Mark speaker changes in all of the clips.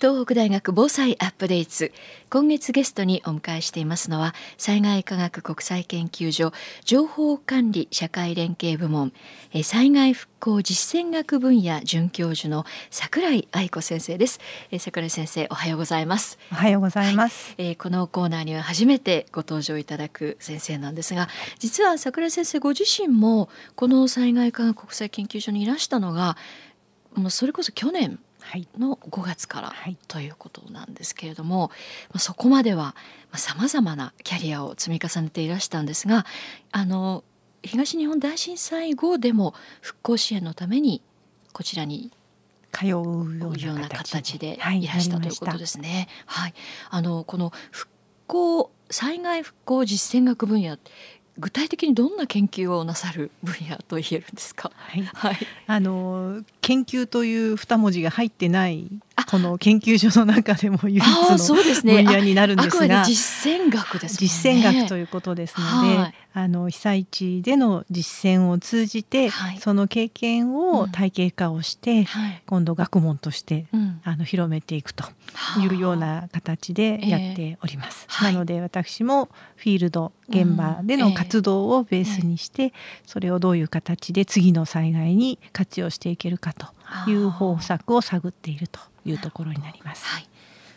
Speaker 1: 東北大学防災アップデート今月ゲストにお迎えしていますのは災害科学国際研究所情報管理社会連携部門災害復興実践学分野准教授の櫻井愛子先生です。櫻井先生おはようございます。
Speaker 2: おはようございます、
Speaker 1: はい、えー、このコーナーには初めてご登場いただく先生なんですが実は櫻井先生ご自身もこの災害科学国際研究所にいらしたのがもうそれこそ去年の5月からということなんですけれども、まあ、そこまではさまざまなキャリアを積み重ねていらしたんですがあの東日本大震災後でも復興支援のためにこちらに
Speaker 2: 通うような
Speaker 1: 形でいらした、ということですね。はい、あのこの復興災害復興実践学分野具体的にどんな研究をなさる分野と言えるんですか？
Speaker 2: はい、はい、あの研究という二文字が入ってないこの研究所の中でも唯一の分野になるんですが、
Speaker 1: すね、実践学です、
Speaker 2: ね、実践学ということですので、はい、あの被災地での実践を通じて、はい、その経験を体系化をして、うん今度学問として、うん、あの広めていくというような形でやっております。えー、なので私もフィールド現場での活動をベースにして、それをどういう形で次の災害に活用していけるかという方策を探っているというところになります。
Speaker 1: はい、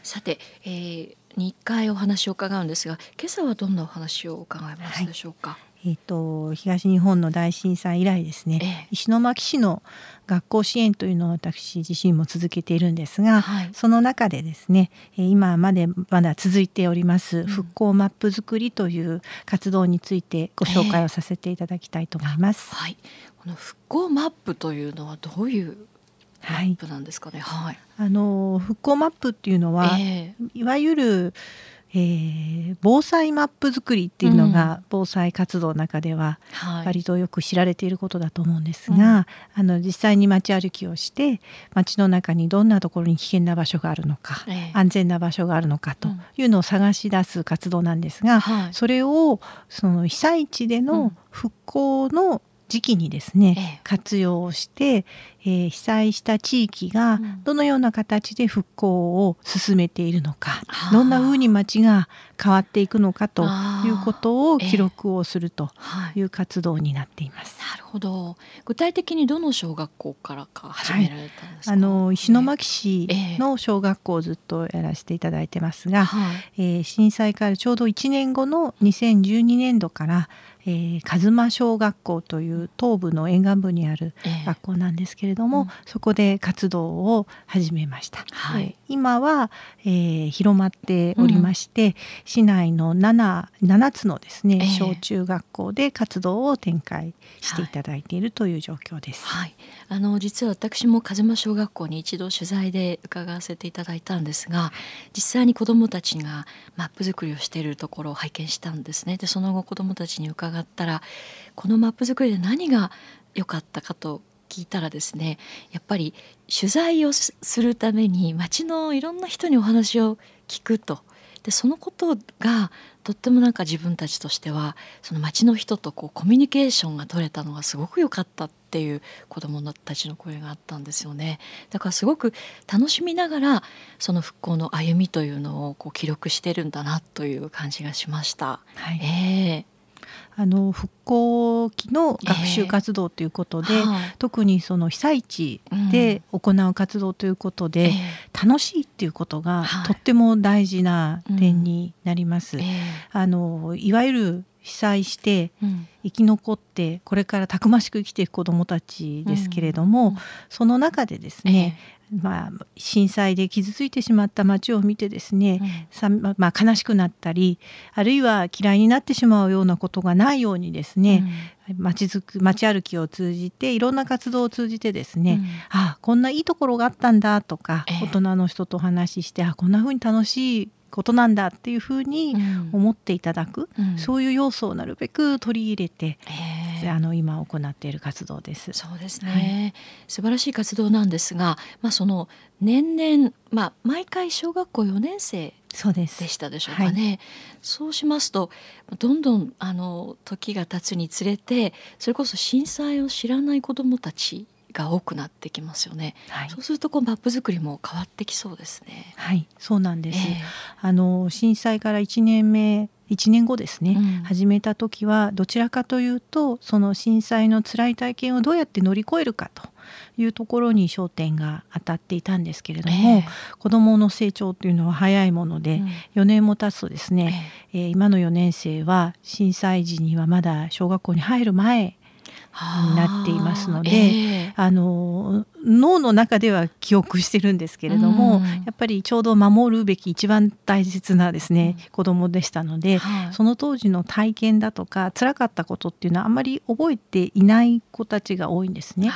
Speaker 1: さて、えー、2回お話を伺うんですが今朝はどんなお話を伺いますでしょうか？はい
Speaker 2: えーと、東日本の大震災以来ですね、ええ、石巻市の学校支援というのを私自身も続けているんですが、はい、その中でですね今までまだ続いております復興マップ作りという活動についてご紹介をさせていただきたいと思います。
Speaker 1: えはい、この復興マップというのはどういうマップなんですかね？はい、
Speaker 2: あの復興マップっていうのは、えー、いわゆるえー、防災マップ作りっていうのが防災活動の中では割とよく知られていることだと思うんですが、はい、あの実際に街歩きをして街の中にどんなところに危険な場所があるのか、えー、安全な場所があるのかというのを探し出す活動なんですが、うん、それをその被災地での復興の時期にですね、ええ、活用して、えー、被災した地域がどのような形で復興を進めているのか、うん、どんなふうに町が変わっていくのかということを記録をするとい。う活動になっています。
Speaker 1: えなるほど。具体的にどの小学校からか始められたんですか、
Speaker 2: はい、あの石巻市の小学校をずっとやらせていただいてますが、えー、震災からちょうど1年後の2012年度からえー、和間小学校という東部の沿岸部にある学校なんですけれども、えーうん、そこで活動を始めました。はい、今は、えー、広まっておりまして、うん、市内の 7, 7つのですね、えー、小中学校で活動を展開していただいているという状況です。
Speaker 1: はい、あの実は私も和間小学校に一度取材で伺わせていただいたんですが実際に子どもたちがマップ作りをしているところを拝見したんですね。でその後子どもたちに伺ったらこのマップ作りで何が良かったかと聞いたらですねやっぱり取材をするために町のいろんな人にお話を聞くとでそのことがとってもなんか自分たちとしてはその町の人とこうコミュニケーションが取れたのがすごく良かったっていう子どもたちの声があったんですよね。だからすごく楽しみながらその復興の歩みというのをこう記録してるんだなという感じがしました。はい、えー
Speaker 2: あの復興期の学習活動ということで、えーはい、特にその被災地で行う活動ということで、うん、楽しいっていうことがとっても大事な点になります。はいうん。えー、あのいわゆる被災して生き残ってこれからたくましく生きていく子どもたちですけれども、うん、その中でですね、えー、まあ、震災で傷ついてしまった町を見てですね、うん、まあ、悲しくなったりあるいは嫌いになってしまうようなことがないようにですね、うん、街づく街歩きを通じていろんな活動を通じてですね、うん、あこんないいところがあったんだとか、えー、大人の人とお話ししてあこんな風に楽しいことなんだっていうふうに思っていただく、うん、そういう要素をなるべく取り入れて、あの今行っている活動です。
Speaker 1: そうですね、はい、素晴らしい活動なんですが、まあ、その年々、まあ、毎回小学校4年生でしたでしょうかね。はい、そうしますとどんどんあの時が経つにつれてそれこそ震災を知らない子どもたちが多くなってきますよね。
Speaker 2: はい、
Speaker 1: そうするとこうマップ作りも変わってきそうですね。
Speaker 2: はい、そうなんです。
Speaker 1: えー
Speaker 2: あの震災から1年目1年後ですね、
Speaker 1: うん
Speaker 2: 始めた時はどちらかというとその震災の辛い体験をどうやって乗り越えるかというところに焦点が当たっていたんですけれども、
Speaker 1: え
Speaker 2: 子どもの成長というのは早いもので、4年も経つとですね、えー今の4年生は震災時にはまだ小学校に入る前になっていますので
Speaker 1: え
Speaker 2: あの脳の中では記憶してるんですけれども、
Speaker 1: うん。
Speaker 2: やっぱりちょうど守るべき一番大切なですね、
Speaker 1: うん。
Speaker 2: 子供でしたので、
Speaker 1: はい。
Speaker 2: その当時の体験だとか辛かったことっていうのはあんまり覚えていない子たちが多いんですね。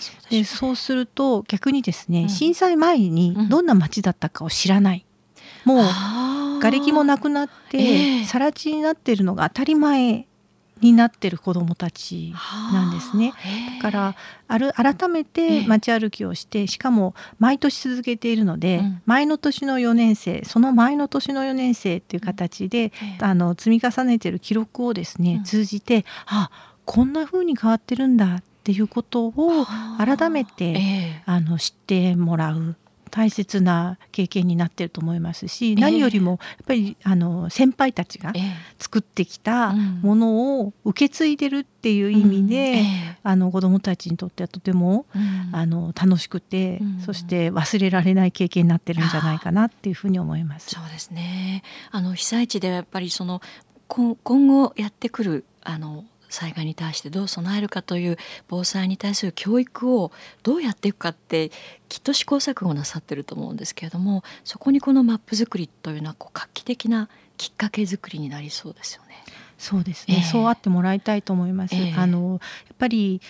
Speaker 1: そうで
Speaker 2: そうすると逆にですね、
Speaker 1: うん。
Speaker 2: 震災前にどんな街だったかを知らない、もう瓦礫もなくなって、
Speaker 1: ええ。
Speaker 2: 更地になってるのが当たり前になってる子どもたちなんですね。だからある改めて街歩きをしてしかも毎年続けているので、
Speaker 1: うん。
Speaker 2: 前の年の4年生その前の年の4年生っていう形で、
Speaker 1: ええ。
Speaker 2: あの積み重ねてる記録をですね、
Speaker 1: うん。
Speaker 2: 通じてあこんな風に変わってるんだっていうことを改めて
Speaker 1: ええ。
Speaker 2: あの知ってもらう大切な経験になってると思いますし、
Speaker 1: え
Speaker 2: 何よりもやっぱりあの先輩たちが
Speaker 1: ええ。
Speaker 2: 作ってきた
Speaker 1: うん。
Speaker 2: ものを受け継いでるっていう意味で、あの子どもたちにとってはとてもあの楽しくて、
Speaker 1: うん。
Speaker 2: そして忘れられない経験になってるんじゃないかなっていうふうに思います。
Speaker 1: そうですね。あの被災地ではやっぱりその今今後やってくるあの災害に対してどう備えるかという防災に対する教育をどうやっていくかってきっと試行錯誤なさってると思うんですけれどもそこにこのマップ作りというのはこう画期的なきっかけ作りになりそうですよね。
Speaker 2: そうですね、
Speaker 1: ええ。
Speaker 2: そうあってもらいたいと思います。
Speaker 1: ええ。
Speaker 2: あのやっぱり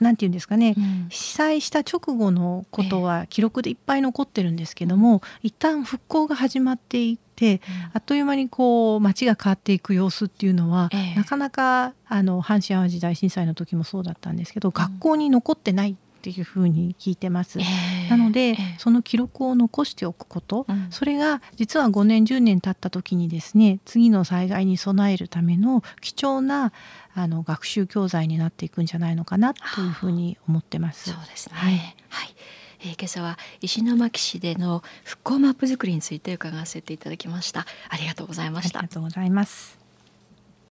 Speaker 2: なんていうんですかね、
Speaker 1: うん。
Speaker 2: 被災した直後のことは記録でいっぱい残ってるんですけども、一旦復興が始まっていってあっという間にこう街が変わっていく様子っていうのは、
Speaker 1: ええ。
Speaker 2: なかなかあの阪神・淡路大震災の時もそうだったんですけど、学校に残ってないっていうふうに聞いてます。
Speaker 1: ええ
Speaker 2: なので、
Speaker 1: ええ
Speaker 2: その記録を残しておくこと、
Speaker 1: うん
Speaker 2: それが実は5年10年経った時にですね次の災害に備えるための貴重なあの学習教材になっていくんじゃないのかなというふうに思ってます。
Speaker 1: そうですね。
Speaker 2: は
Speaker 1: はいい、えー今朝は石巻市での復興マップ作りについて伺わせていただきました。ありがとうございました
Speaker 2: ありが。とうございます。